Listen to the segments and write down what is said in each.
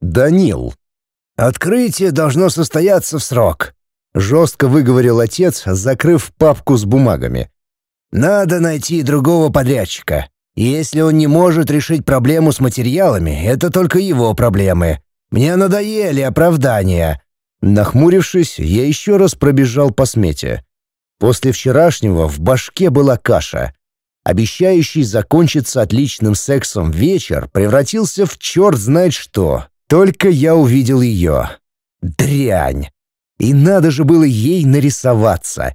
Данил. «Открытие должно состояться в срок», — жестко выговорил отец, закрыв папку с бумагами. «Надо найти другого подрядчика. Если он не может решить проблему с материалами, это только его проблемы. Мне надоели оправдания». Нахмурившись, я еще раз пробежал по смете. После вчерашнего в башке была каша. Обещающий закончиться отличным сексом вечер превратился в черт знает что. Только я увидел ее. Дрянь. И надо же было ей нарисоваться.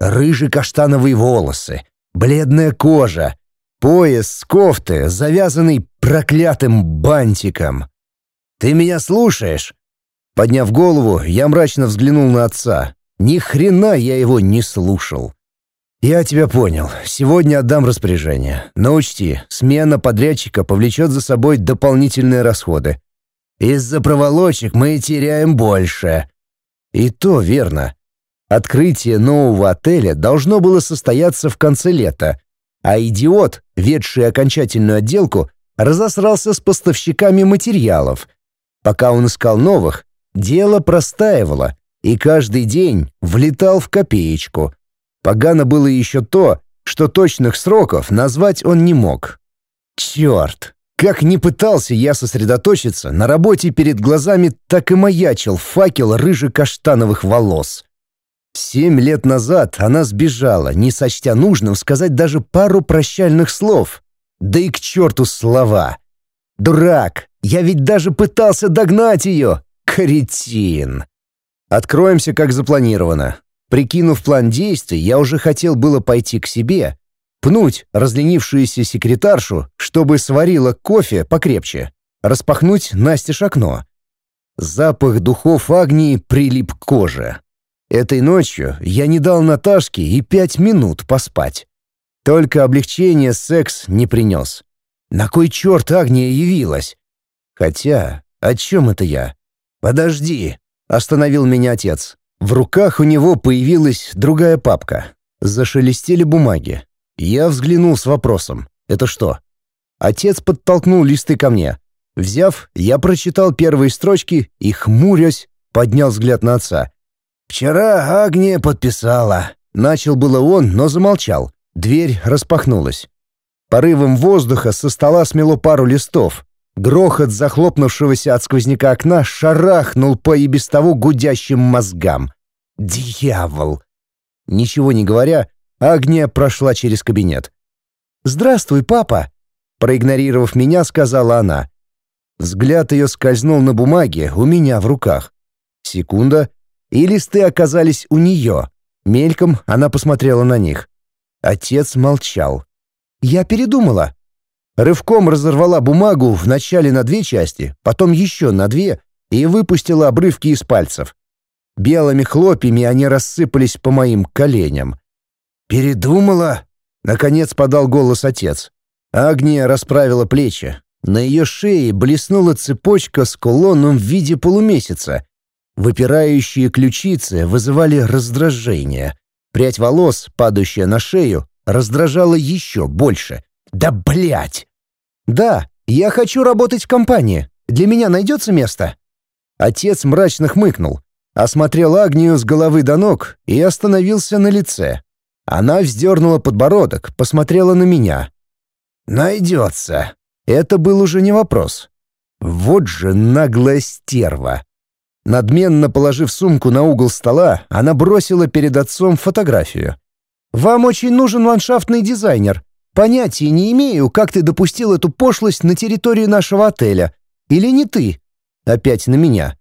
Рыжие каштановые волосы, бледная кожа, пояс с кофты, завязанный проклятым бантиком. «Ты меня слушаешь?» Подняв голову, я мрачно взглянул на отца. Ни хрена я его не слушал. «Я тебя понял. Сегодня отдам распоряжение. Но учти, смена подрядчика повлечет за собой дополнительные расходы. Из-за проволочек мы теряем больше». И то верно. Открытие нового отеля должно было состояться в конце лета, а идиот, ведший окончательную отделку, разосрался с поставщиками материалов. Пока он искал новых, дело простаивало, и каждый день влетал в копеечку — Погано было еще то, что точных сроков назвать он не мог. Черт! Как не пытался я сосредоточиться, на работе перед глазами так и маячил факел рыже-каштановых волос. Семь лет назад она сбежала, не сочтя нужным сказать даже пару прощальных слов. Да и к черту слова! Дурак! Я ведь даже пытался догнать ее! Кретин! Откроемся, как запланировано. Прикинув план действий, я уже хотел было пойти к себе, пнуть разленившуюся секретаршу, чтобы сварила кофе покрепче, распахнуть Насте окно. Запах духов Агнии прилип к коже. Этой ночью я не дал Наташке и пять минут поспать. Только облегчение секс не принес. На кой черт Агния явилась? Хотя, о чем это я? «Подожди», — остановил меня отец. В руках у него появилась другая папка. Зашелестели бумаги. Я взглянул с вопросом. «Это что?» Отец подтолкнул листы ко мне. Взяв, я прочитал первые строчки и, хмурясь, поднял взгляд на отца. «Вчера Агния подписала». Начал было он, но замолчал. Дверь распахнулась. Порывом воздуха со стола смело пару листов. Грохот захлопнувшегося от сквозняка окна шарахнул по и без того гудящим мозгам. «Дьявол!» Ничего не говоря, Агния прошла через кабинет. «Здравствуй, папа!» Проигнорировав меня, сказала она. Взгляд ее скользнул на бумаге у меня в руках. Секунда, и листы оказались у нее. Мельком она посмотрела на них. Отец молчал. «Я передумала», Рывком разорвала бумагу вначале на две части, потом еще на две и выпустила обрывки из пальцев. Белыми хлопьями они рассыпались по моим коленям. «Передумала?» — наконец подал голос отец. Агния расправила плечи. На ее шее блеснула цепочка с кулоном в виде полумесяца. Выпирающие ключицы вызывали раздражение. Прядь волос, падающая на шею, раздражала еще больше — «Да блять!» «Да, я хочу работать в компании. Для меня найдется место?» Отец мрачно хмыкнул, осмотрел Агнию с головы до ног и остановился на лице. Она вздернула подбородок, посмотрела на меня. «Найдется». Это был уже не вопрос. Вот же наглая стерва. Надменно положив сумку на угол стола, она бросила перед отцом фотографию. «Вам очень нужен ландшафтный дизайнер. Понятия не имею, как ты допустил эту пошлость на территории нашего отеля. Или не ты? Опять на меня.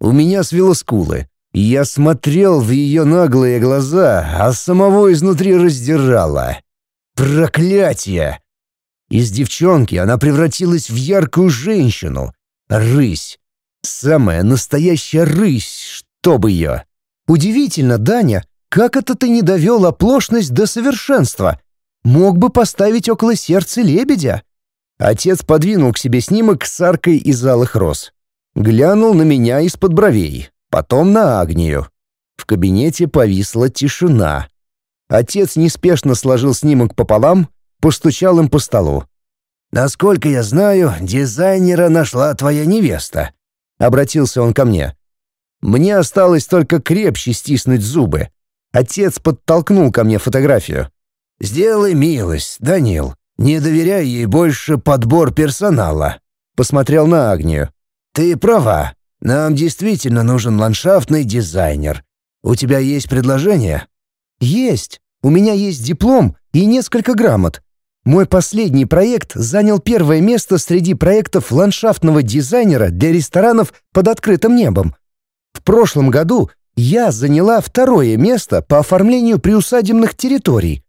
У меня свело скулы. Я смотрел в ее наглые глаза, а самого изнутри раздирало. Проклятие! Из девчонки она превратилась в яркую женщину. Рысь. Самая настоящая рысь, чтоб ее. Удивительно, Даня, как это ты не довел оплошность до совершенства? Мог бы поставить около сердца лебедя. Отец подвинул к себе снимок с аркой из алых роз. Глянул на меня из-под бровей, потом на Агнию. В кабинете повисла тишина. Отец неспешно сложил снимок пополам, постучал им по столу. «Насколько я знаю, дизайнера нашла твоя невеста. обратился он ко мне. Мне осталось только крепче стиснуть зубы. Отец подтолкнул ко мне фотографию. «Сделай милость, Данил. Не доверяй ей больше подбор персонала». Посмотрел на Агнию. «Ты права. Нам действительно нужен ландшафтный дизайнер. У тебя есть предложение?» «Есть. У меня есть диплом и несколько грамот. Мой последний проект занял первое место среди проектов ландшафтного дизайнера для ресторанов под открытым небом. В прошлом году я заняла второе место по оформлению приусадебных территорий.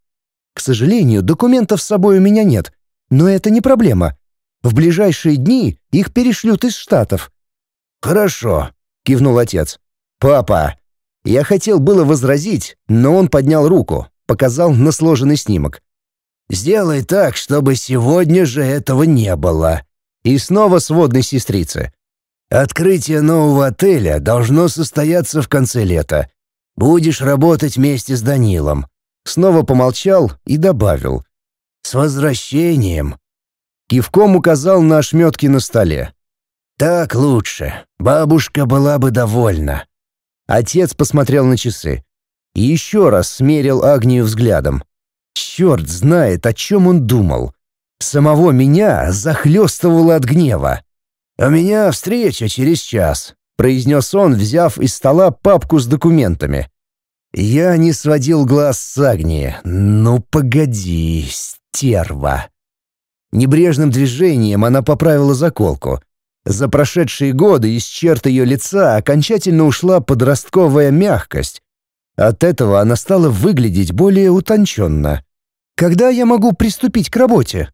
К сожалению, документов с собой у меня нет, но это не проблема. В ближайшие дни их перешлют из Штатов. «Хорошо», — кивнул отец. «Папа!» Я хотел было возразить, но он поднял руку, показал на сложенный снимок. «Сделай так, чтобы сегодня же этого не было». И снова сводной сестрицы. «Открытие нового отеля должно состояться в конце лета. Будешь работать вместе с Данилом». Снова помолчал и добавил. «С возвращением». Кивком указал на ошметки на столе. «Так лучше. Бабушка была бы довольна». Отец посмотрел на часы. И еще раз смерил Агнию взглядом. Черт знает, о чем он думал. Самого меня захлестывало от гнева. «У меня встреча через час», — произнес он, взяв из стола папку с документами. Я не сводил глаз с Агнии. «Ну, погоди, стерва!» Небрежным движением она поправила заколку. За прошедшие годы из черт ее лица окончательно ушла подростковая мягкость. От этого она стала выглядеть более утонченно. «Когда я могу приступить к работе?»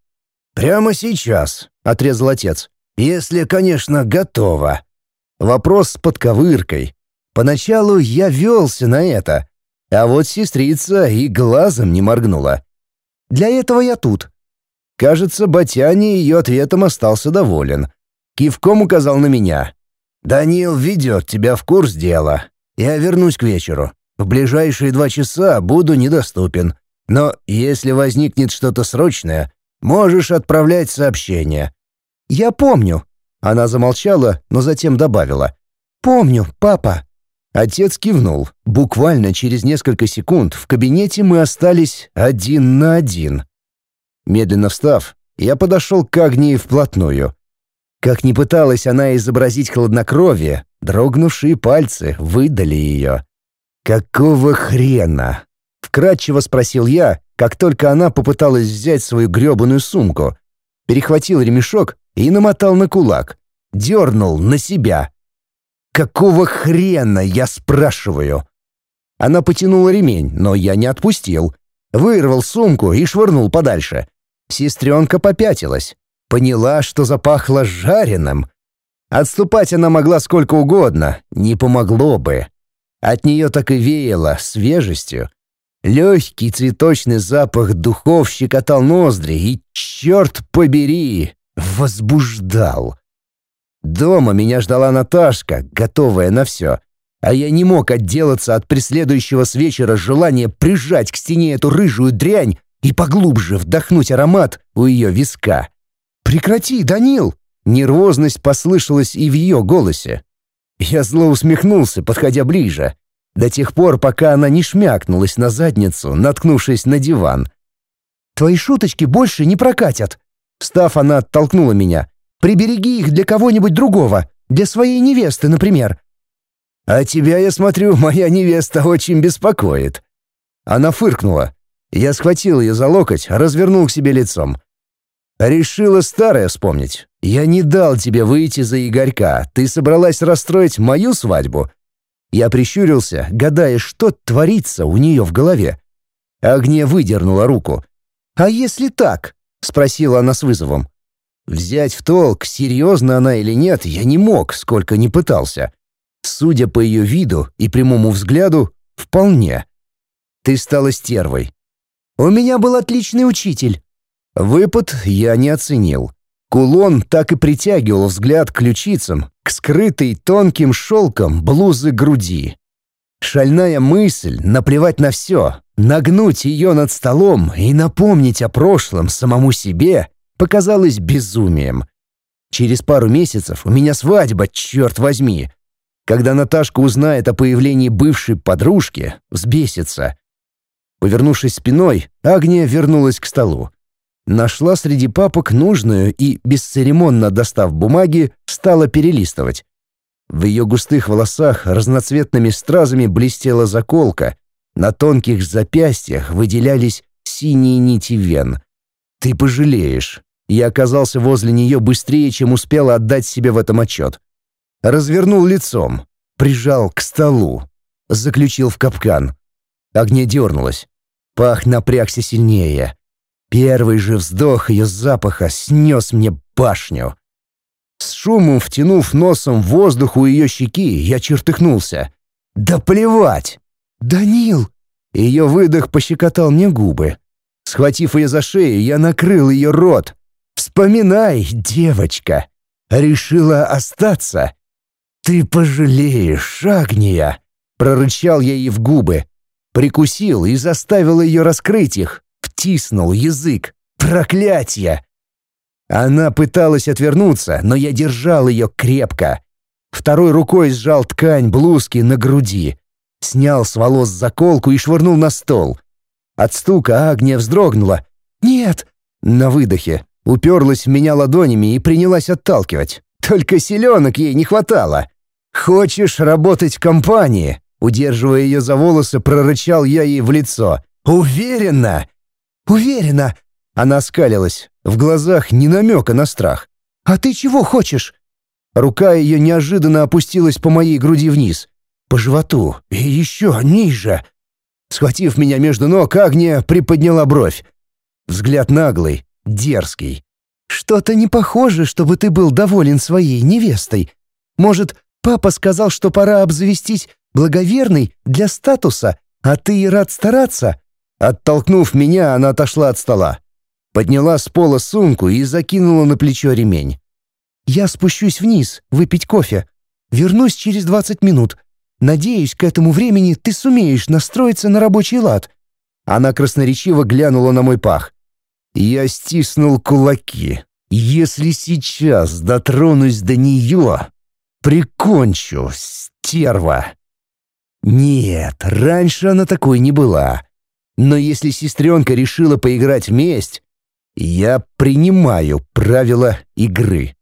«Прямо сейчас», — отрезал отец. «Если, конечно, готова». Вопрос с подковыркой. Поначалу я велся на это, а вот сестрица и глазом не моргнула. «Для этого я тут». Кажется, Батяне ее ответом остался доволен — Кивком указал на меня. «Данил ведет тебя в курс дела. Я вернусь к вечеру. В ближайшие два часа буду недоступен. Но если возникнет что-то срочное, можешь отправлять сообщение». «Я помню». Она замолчала, но затем добавила. «Помню, папа». Отец кивнул. Буквально через несколько секунд в кабинете мы остались один на один. Медленно встав, я подошел к Агнии вплотную. Как ни пыталась она изобразить хладнокровие, дрогнувшие пальцы выдали ее. «Какого хрена?» — вкратчиво спросил я, как только она попыталась взять свою грёбаную сумку. Перехватил ремешок и намотал на кулак. Дернул на себя. «Какого хрена, я спрашиваю?» Она потянула ремень, но я не отпустил. Вырвал сумку и швырнул подальше. Сестренка попятилась. Поняла, что запахло жареным. Отступать она могла сколько угодно, не помогло бы. От нее так и веяло свежестью. Легкий цветочный запах духов щекотал ноздри и, черт побери, возбуждал. Дома меня ждала Наташка, готовая на все. А я не мог отделаться от преследующего с вечера желания прижать к стене эту рыжую дрянь и поглубже вдохнуть аромат у ее виска. «Прекрати, Данил!» Нервозность послышалась и в ее голосе. Я зло усмехнулся, подходя ближе, до тех пор, пока она не шмякнулась на задницу, наткнувшись на диван. «Твои шуточки больше не прокатят!» Встав, она оттолкнула меня. «Прибереги их для кого-нибудь другого, для своей невесты, например». «А тебя, я смотрю, моя невеста очень беспокоит». Она фыркнула. Я схватил ее за локоть, развернул к себе лицом. Решила старое вспомнить. Я не дал тебе выйти за Игорька. Ты собралась расстроить мою свадьбу. Я прищурился, гадая, что творится у нее в голове. Агния выдернула руку. «А если так?» — спросила она с вызовом. Взять в толк, серьезно она или нет, я не мог, сколько ни пытался. Судя по ее виду и прямому взгляду, вполне. Ты стала стервой. «У меня был отличный учитель», Выпад я не оценил. Кулон так и притягивал взгляд к ключицам, к скрытой тонким шелком блузы груди. Шальная мысль наплевать на все, нагнуть ее над столом и напомнить о прошлом самому себе показалась безумием. Через пару месяцев у меня свадьба, черт возьми. Когда Наташка узнает о появлении бывшей подружки, взбесится. Повернувшись спиной, Агния вернулась к столу. Нашла среди папок нужную и, бесцеремонно достав бумаги, стала перелистывать. В ее густых волосах разноцветными стразами блестела заколка, на тонких запястьях выделялись синие нити вен. «Ты пожалеешь». Я оказался возле нее быстрее, чем успел отдать себе в этом отчет. Развернул лицом, прижал к столу, заключил в капкан. Огня дернулась. Пах напрягся сильнее. Первый же вздох ее запаха снес мне башню. С шумом втянув носом воздух у ее щеки, я чертыхнулся. «Да плевать!» «Данил!» Ее выдох пощекотал мне губы. Схватив ее за шею, я накрыл ее рот. «Вспоминай, девочка! Решила остаться?» «Ты пожалеешь, Агния!» Прорычал я ей в губы. Прикусил и заставил ее раскрыть их. Втиснул язык. Проклятье! Она пыталась отвернуться, но я держал ее крепко. Второй рукой сжал ткань блузки на груди. Снял с волос заколку и швырнул на стол. От стука Агния вздрогнула. «Нет!» На выдохе. Уперлась в меня ладонями и принялась отталкивать. Только селенок ей не хватало. «Хочешь работать в компании?» Удерживая ее за волосы, прорычал я ей в лицо. «Уверена!» «Уверена!» Она скалилась. В глазах не намека на страх. «А ты чего хочешь?» Рука ее неожиданно опустилась по моей груди вниз. По животу. И еще ниже. Схватив меня между ног, Агния приподняла бровь. Взгляд наглый, дерзкий. «Что-то не похоже, чтобы ты был доволен своей невестой. Может, папа сказал, что пора обзавестись благоверной для статуса, а ты и рад стараться?» Оттолкнув меня, она отошла от стола. Подняла с пола сумку и закинула на плечо ремень. «Я спущусь вниз, выпить кофе. Вернусь через двадцать минут. Надеюсь, к этому времени ты сумеешь настроиться на рабочий лад». Она красноречиво глянула на мой пах. Я стиснул кулаки. «Если сейчас дотронусь до нее, прикончу, стерва!» Нет, раньше она такой не была. Но если сестренка решила поиграть месть, я принимаю правила игры.